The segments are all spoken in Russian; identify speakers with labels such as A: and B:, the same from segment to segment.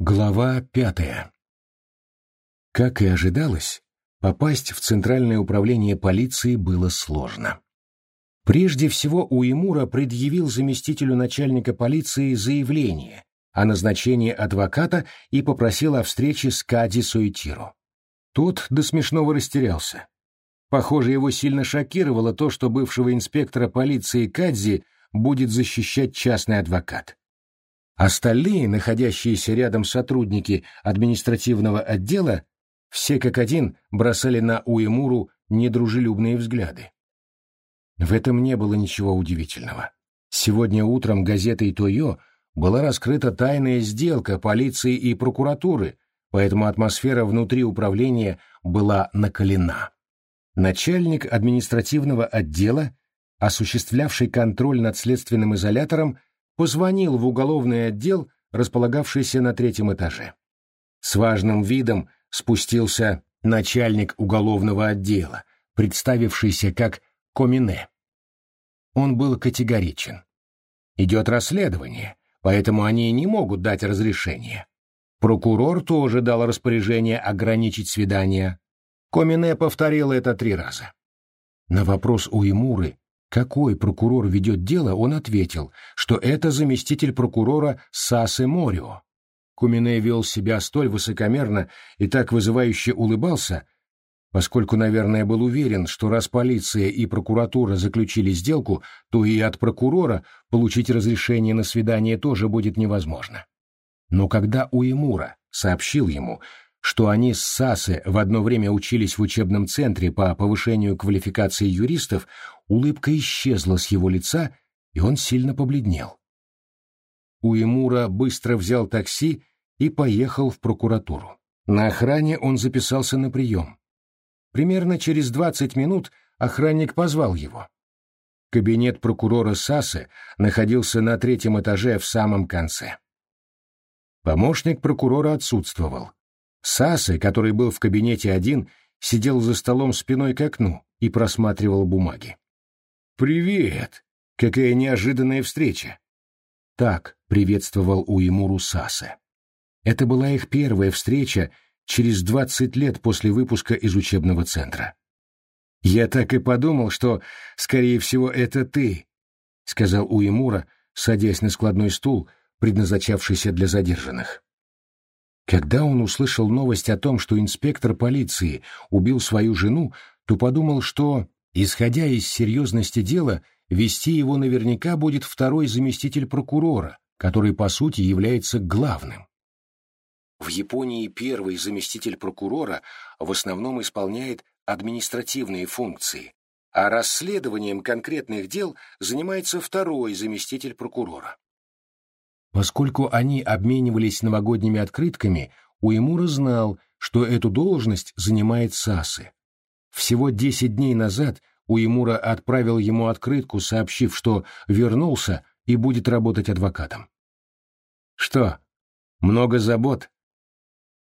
A: Глава пятая. Как и ожидалось, попасть в Центральное управление полиции было сложно. Прежде всего Уэмура предъявил заместителю начальника полиции заявление о назначении адвоката и попросил о встрече с Кади Суэтиро. Тот до смешного растерялся. Похоже, его сильно шокировало то, что бывшего инспектора полиции Кадзи будет защищать частный адвокат. Остальные, находящиеся рядом сотрудники административного отдела, все как один бросали на Уэмуру недружелюбные взгляды. В этом не было ничего удивительного. Сегодня утром газетой «Тойо» была раскрыта тайная сделка полиции и прокуратуры, поэтому атмосфера внутри управления была накалена. Начальник административного отдела, осуществлявший контроль над следственным изолятором, позвонил в уголовный отдел, располагавшийся на третьем этаже. С важным видом спустился начальник уголовного отдела, представившийся как Комине. Он был категоричен. Идет расследование, поэтому они не могут дать разрешение. Прокурор тоже дал распоряжение ограничить свидание. Комине повторил это три раза. На вопрос у Имуры, какой прокурор ведет дело, он ответил, что это заместитель прокурора Сасы Морио. Кумине вел себя столь высокомерно и так вызывающе улыбался, поскольку, наверное, был уверен, что раз полиция и прокуратура заключили сделку, то и от прокурора получить разрешение на свидание тоже будет невозможно. Но когда Уэмура сообщил ему, что они с Сасы в одно время учились в учебном центре по повышению квалификации юристов, улыбка исчезла с его лица, и он сильно побледнел. Уэмура быстро взял такси и поехал в прокуратуру. На охране он записался на прием. Примерно через 20 минут охранник позвал его. Кабинет прокурора Сасы находился на третьем этаже в самом конце. Помощник прокурора отсутствовал. Сасы, который был в кабинете один, сидел за столом спиной к окну и просматривал бумаги. «Привет! Какая неожиданная встреча!» Так приветствовал Уимуру Сасы. Это была их первая встреча через двадцать лет после выпуска из учебного центра. «Я так и подумал, что, скорее всего, это ты», — сказал Уимура, садясь на складной стул, предназначавшийся для задержанных. Когда он услышал новость о том, что инспектор полиции убил свою жену, то подумал, что, исходя из серьезности дела, вести его наверняка будет второй заместитель прокурора, который, по сути, является главным. В Японии первый заместитель прокурора в основном исполняет административные функции, а расследованием конкретных дел занимается второй заместитель прокурора. Поскольку они обменивались новогодними открытками, Уэмура знал, что эту должность занимает Сасы. Всего десять дней назад Уэмура отправил ему открытку, сообщив, что вернулся и будет работать адвокатом. «Что, много забот?»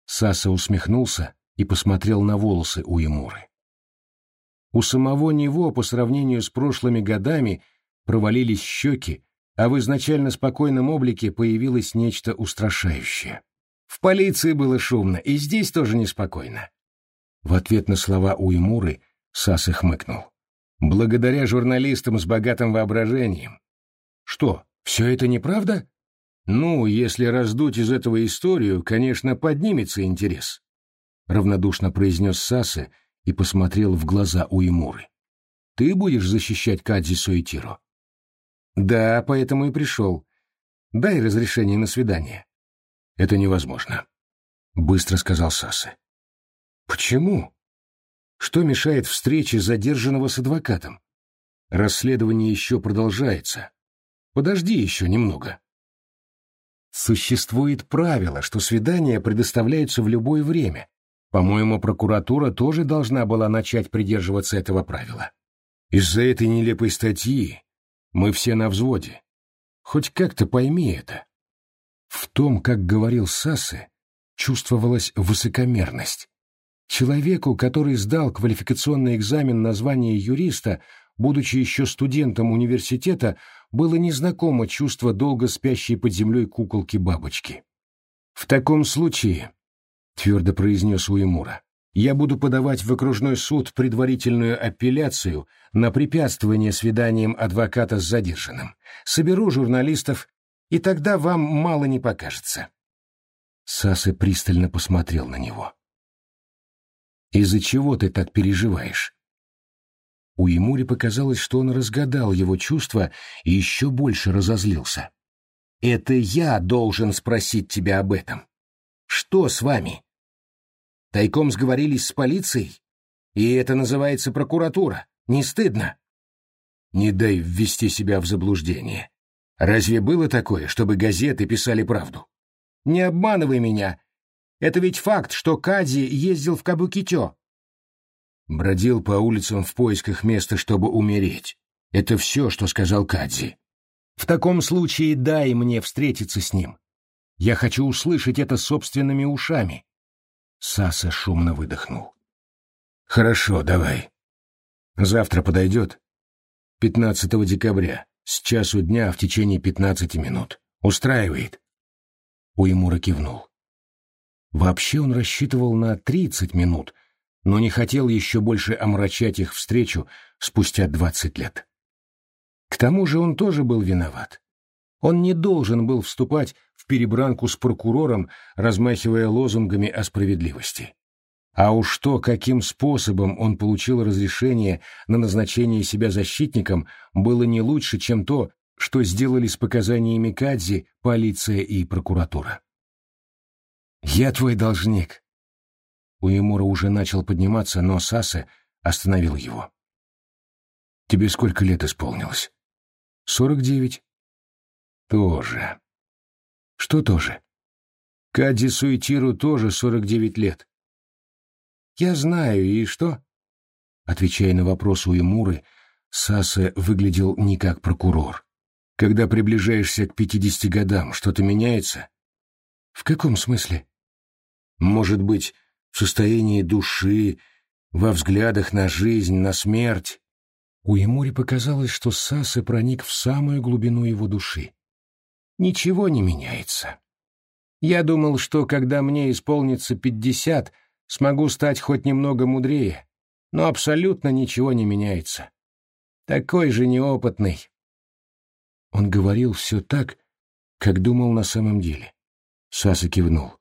A: Саса усмехнулся и посмотрел на волосы Уэмуры. У самого него, по сравнению с прошлыми годами, провалились щеки, а в изначально спокойном облике появилось нечто устрашающее. В полиции было шумно, и здесь тоже неспокойно. В ответ на слова Уймуры Сасы хмыкнул. Благодаря журналистам с богатым воображением. Что, все это неправда? Ну, если раздуть из этого историю, конечно, поднимется интерес. Равнодушно произнес Сасы и посмотрел в глаза Уймуры. Ты будешь защищать Кадзи Суэтиро? Да, поэтому и пришел. Дай разрешение на свидание. Это невозможно, быстро сказал Сасы. Почему? Что мешает встрече задержанного с адвокатом? Расследование еще продолжается. Подожди еще немного. Существует правило, что свидания предоставляются в любое время. По-моему, прокуратура тоже должна была начать придерживаться этого правила. Из-за этой нелепой статьи мы все на взводе. Хоть как-то пойми это. В том, как говорил Сасы, чувствовалась высокомерность. Человеку, который сдал квалификационный экзамен на звание юриста, будучи еще студентом университета, было незнакомо чувство долго спящей под землей куколки-бабочки. «В таком случае», — твердо произнес Уэмура, — «я буду подавать в окружной суд предварительную апелляцию на препятствование свиданиям адвоката с задержанным. Соберу журналистов, и тогда вам мало не покажется». Сасы пристально посмотрел на него. «Из-за чего ты так переживаешь?» У Емури показалось, что он разгадал его чувства и еще больше разозлился. «Это я должен спросить тебя об этом. Что с вами? Тайком сговорились с полицией? И это называется прокуратура. Не стыдно?» «Не дай ввести себя в заблуждение. Разве было такое, чтобы газеты писали правду?» «Не обманывай меня. Это ведь факт, что Кади ездил в Кабукитё. Бродил по улицам в поисках места, чтобы умереть. Это все, что сказал Кадзи. В таком случае дай мне встретиться с ним. Я хочу услышать это собственными ушами. Саса шумно выдохнул. Хорошо, давай. Завтра подойдет? 15 декабря, с часу дня в течение 15 минут. Устраивает? Уймура кивнул. Вообще он рассчитывал на 30 минут, но не хотел еще больше омрачать их встречу спустя двадцать лет. К тому же он тоже был виноват. Он не должен был вступать в перебранку с прокурором, размахивая лозунгами о справедливости. А уж то, каким способом он получил разрешение на назначение себя защитником, было не лучше, чем то, что сделали с показаниями Кадзи полиция и прокуратура. «Я твой должник», Уэмура уже начал подниматься, но Сасе остановил его. «Тебе сколько лет исполнилось?» «Сорок девять». «Тоже». «Что тоже?» «Кадзи Суетиру тоже сорок девять лет». «Я знаю, и что?» Отвечая на вопрос Уэмуры, Сасе выглядел не как прокурор. «Когда приближаешься к пятидесяти годам, что-то меняется?» «В каком смысле?» «Может быть, в состоянии души, во взглядах на жизнь, на смерть. У Емури показалось, что Сасы проник в самую глубину его души. Ничего не меняется. Я думал, что когда мне исполнится пятьдесят, смогу стать хоть немного мудрее, но абсолютно ничего не меняется. Такой же неопытный. Он говорил все так, как думал на самом деле. Саса кивнул.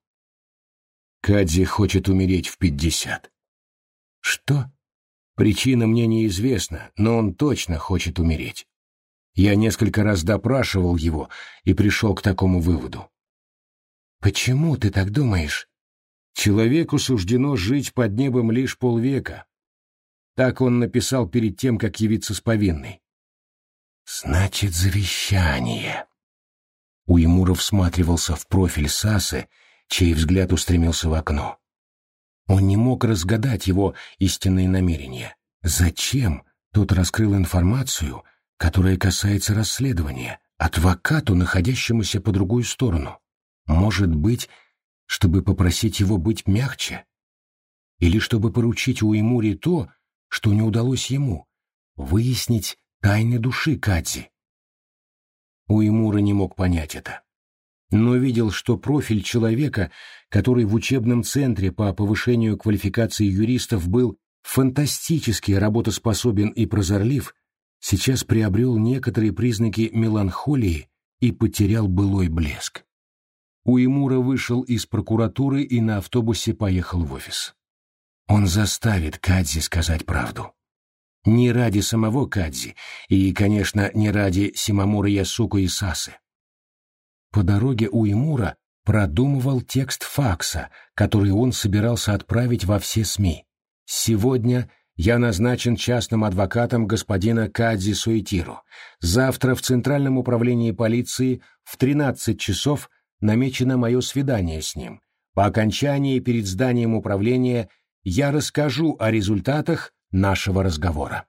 A: Кадзи хочет умереть в пятьдесят. Что? Причина мне неизвестна, но он точно хочет умереть. Я несколько раз допрашивал его и пришел к такому выводу. Почему ты так думаешь? Человеку суждено жить под небом лишь полвека. Так он написал перед тем, как явиться с повинной. Значит, завещание. Уемуров всматривался в профиль Сасы, чей взгляд устремился в окно. Он не мог разгадать его истинные намерения. Зачем тот раскрыл информацию, которая касается расследования, адвокату, находящемуся по другую сторону? Может быть, чтобы попросить его быть мягче? Или чтобы поручить Уэмури то, что не удалось ему, выяснить тайны души Кадзи? Уэмура не мог понять это но видел, что профиль человека, который в учебном центре по повышению квалификации юристов был фантастически работоспособен и прозорлив, сейчас приобрел некоторые признаки меланхолии и потерял былой блеск. Уэмура вышел из прокуратуры и на автобусе поехал в офис. Он заставит Кадзи сказать правду. Не ради самого Кадзи и, конечно, не ради Симамура Ясуку и Сасы. По дороге у Имура продумывал текст факса, который он собирался отправить во все СМИ. «Сегодня я назначен частным адвокатом господина Кадзи Суэтиру. Завтра в Центральном управлении полиции в 13 часов намечено мое свидание с ним. По окончании перед зданием управления я расскажу о результатах нашего разговора.